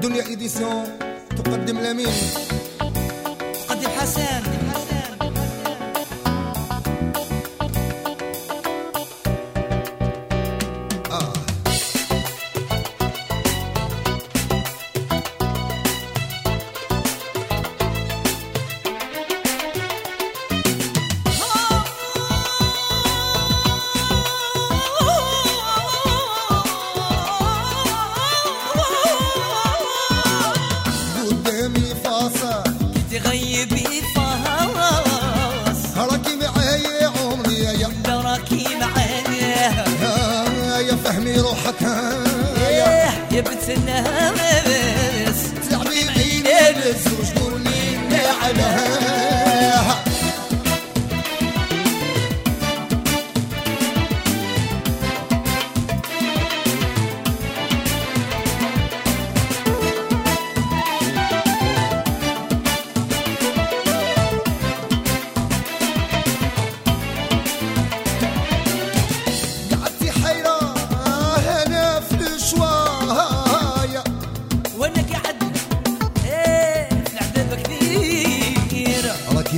دنيا إديسيون تقدم لمين تقدم حسن, حسن. روحك إيه، يا بنت النهار.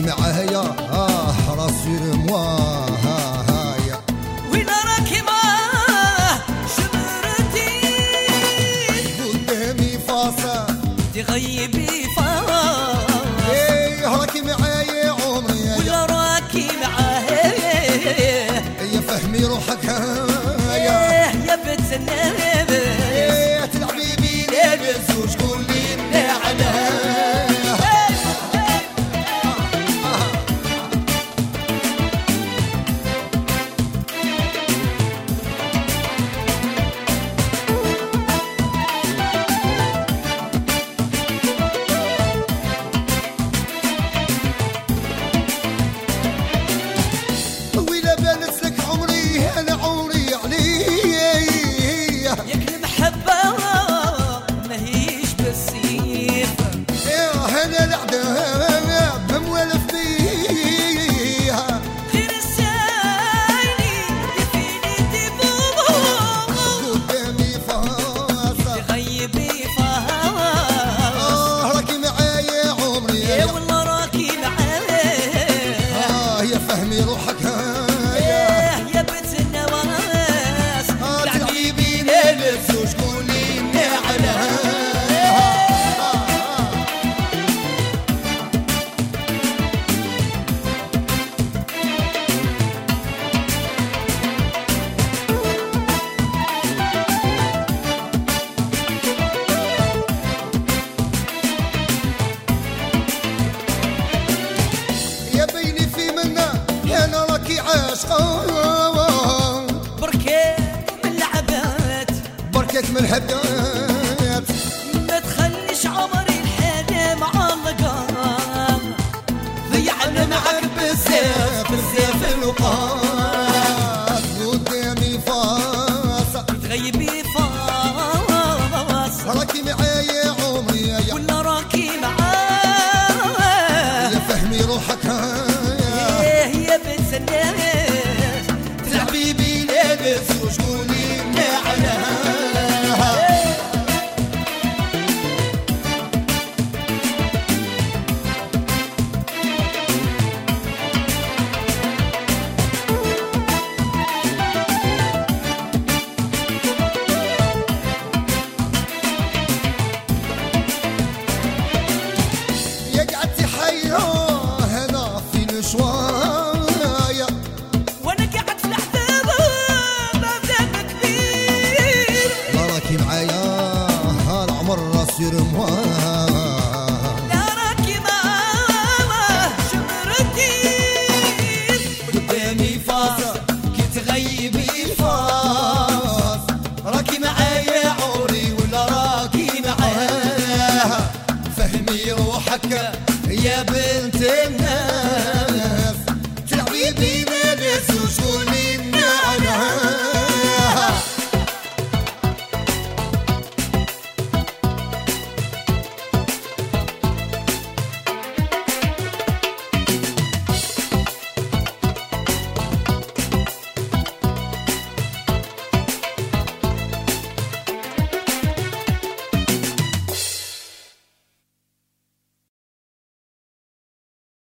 خلي معايا آه راسي رمواه غيبي فراغ إيه راكي معايا عمري ولا راكي معايا فهمي روحك العذاب عشقه بركيت من لعبات بركيت من هدات. ما تخليش عمري الحالة معلقة. ضيعنا معك بزاف بزاف الوقات قدامي فاس تغيبي فاس راكي معايا Yeah.